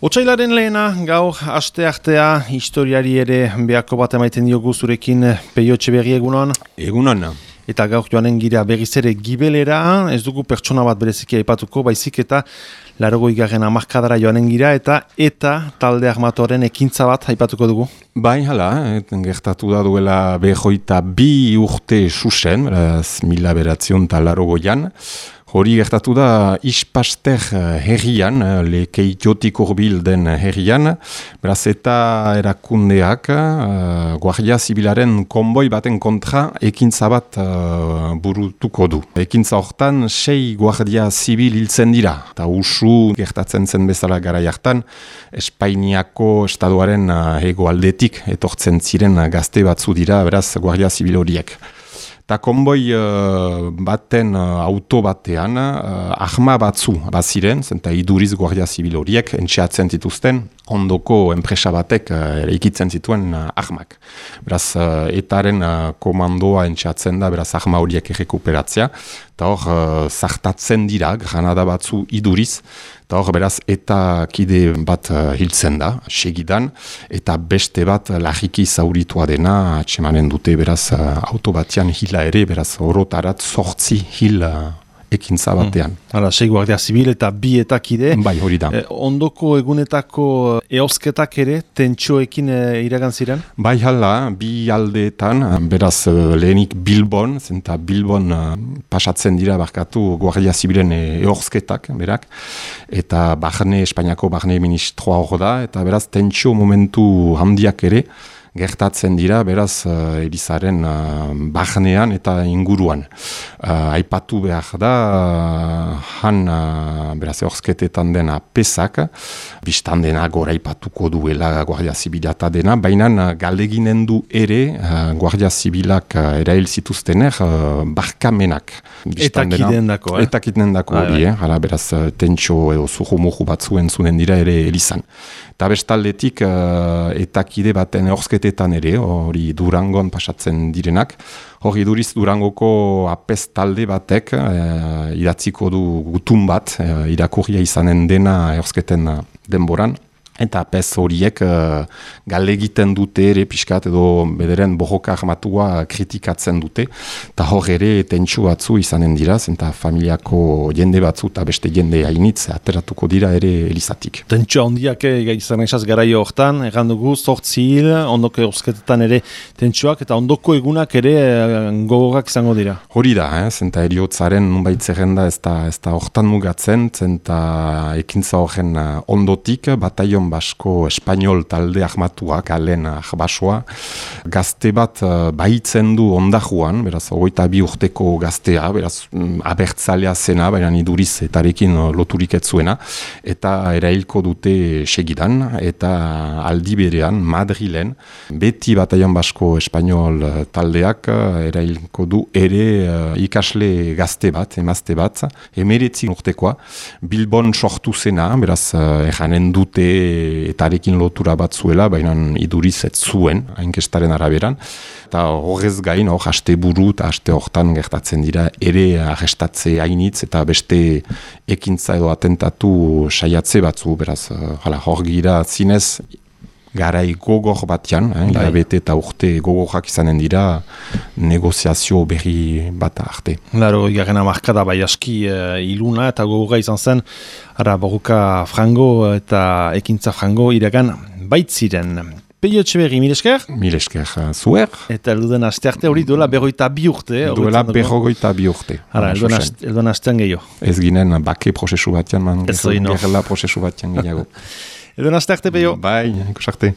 Otsailaren lehena, gaur, aste artea, historiari ere behako bat emaiten diogu zurekin peiotxe berri egunon. Egunon. Eta gaur joanen gira berriz ere gibelera, ez dugu pertsona bat bereziki aipatuko, baizik eta larogo igarren amarkadara joanen gira, eta eta talde armatoren ekintza bat aipatuko dugu. Bai, hala, gertatu da duela behoita bi urte susen, mila beratzion eta larogoian, Hori gertatu da ispaster eh, herrian, eh, lekei jotik urbil den herrian, beraz eta erakundeak uh, Guardia Zibilaren konboi baten kontra ekintza bat uh, burutuko du. Ekintza hortan sei Guardia Zibil hiltzen dira, eta usu gertatzen zen bezala gara jartan, Espainiako estaduaren uh, egoaldetik etortzen ziren gazte batzu dira, beraz Guardia Zibil horiek. Eta konboi uh, baten uh, auto batean uh, ahma batzu baziren, zenta iduriz guardia zibil horiek, entxeatzen dituzten, ondoko enpresa batek uh, ikitzen zituen uh, ahmak. Beraz, uh, etaren komandoa entxeatzen da, beraz, ahma horiek errekuperatzea, eta hor, zartatzen dira, granada batzu iduriz, eta hor, beraz, eta kide bat hiltzen da, segidan, eta beste bat lagiki zauritua dena, atxemanen dute, beraz, uh, auto batean hila ere, beraz, orotarat sortzi hil ekintza batean. Hmm. Hala, sei guardia zibil eta bi etakide. Bai, hori da. Eh, ondoko egunetako eosketak ere, tentxoekin e, iragan ziren? Bai, hala, bi aldeetan, beraz eh, lehenik Bilbon, zenta Bilbon pasatzen dira barkatu guardia zibilen eosketak, berak, eta Barne, Espainiako Barne ministroa hor da, eta beraz tentxo momentu handiak ere, gertatzen dira, beraz, uh, Elizaren uh, eta inguruan. Uh, aipatu behar da, uh, han, uh, beraz, horzketetan dena pesak, biztan dena gora aipatuko duela Guardia Zibilata dena, baina uh, galdeginen du ere uh, Guardia Zibilak uh, erail zituztener uh, barkamenak. Etakiden dako, eh? Etakiden dako bai, hori, bai. eh? beraz, tentxo edo zuhu batzuen zuen dira ere Elizan. Eta bestaldetik, uh, etakide baten horzketetan ere, hori durangon pasatzen direnak, hori duriz durangoko apez talde batek uh, idatziko du gutun bat, uh, irakurria izanen dena horzketen denboran, Eta pez horiek uh, gale egiten dute ere pixkat edo bederen bohoka armatua kritikatzen dute. Eta hor ere tentsu batzu izanen dira, eta familiako jende batzu eta beste jende hainitz ateratuko dira ere elizatik. Tentsu handiak eh, izan esaz garaio hortan, egan dugu, sortzi hil, ondoko eusketetan ere tentsuak, eta ondoko egunak ere eh, gogorak izango dira. Hori da, eh? zenta eriotzaren nunbait zerrenda ez da, ez da hortan mugatzen, zenta ekintza horren ondotik, bataion basko espainol talde ahmatuak, alen ahbasoa, gazte bat uh, baitzen du ondajuan, beraz, ogoita bi urteko gaztea, beraz, mm, abertzalea zena, baina iduriz etarekin uh, loturik etzuena, eta erailko dute segidan, eta aldi berean, Madrilen, beti bataian basko espainol uh, taldeak erailko du ere ikasle gazte bat, emazte bat, emeretzi urtekoa, Bilbon sortu zena, beraz, uh, ejanen dute etarekin lotura bat zuela, baina iduriz ez zuen, hainkestaren araberan. Eta horrez gain, hor, haste buru eta haste hortan gertatzen dira, ere ahestatze hainitz eta beste ekintza edo atentatu saiatze batzu, beraz, hala, hor gira zinez, garai gogor batean, eh, bai. eta urte gogorak izanen dira negoziazio berri bat arte. Laro, garen amarkada bai aski uh, iluna eta gogorra izan zen, ara boruka frango eta ekintza frango iragan baitziren. Peio Txeberri, mil esker? Mil esker, uh, zuer. Eta elduden aste arte hori duela berroita bi urte. Duela berroita bi urte. Ara, elduden astean gehiago. Ez ginen bake prozesu batean, man, gerla prozesu batean gehiago. Edo nazte arte, peio. Bai, ikusarte.